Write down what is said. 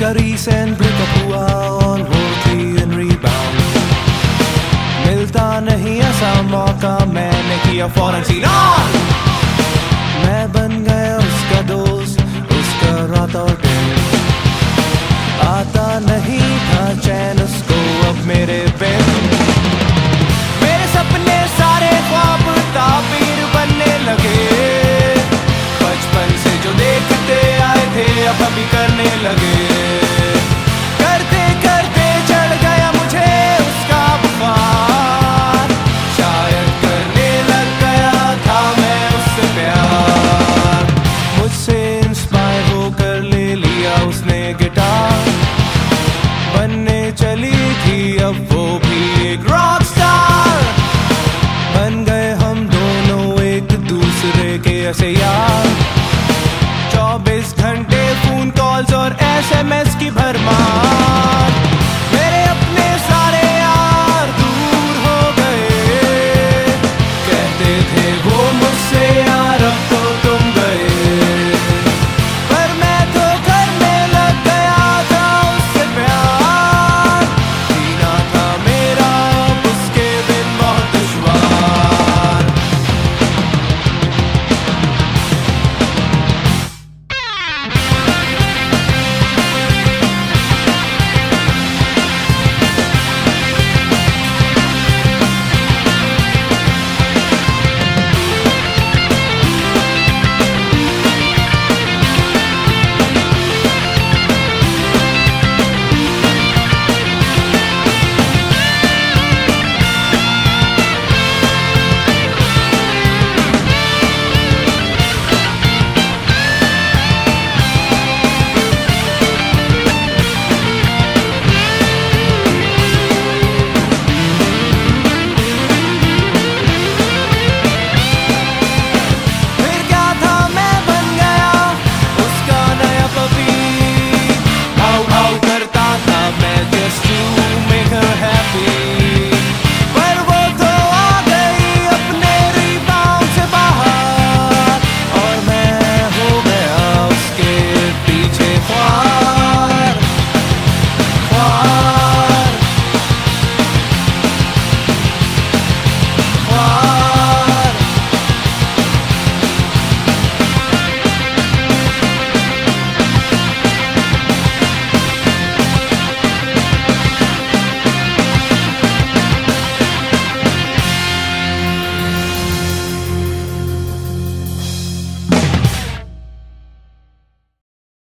Grease and break up ہوا اور ہوتی ان ریباؤنڈ ملتا نہیں ایسا موقع میں نے کیا فوراً سینا چلی تھی، اب وہ بھی ایک راک سٹار بن گئے ہم دونوں ایک دوسرے کے ایسے یار۔ چوبیس گھنٹے فون کالز اور ایس ایم ایس کی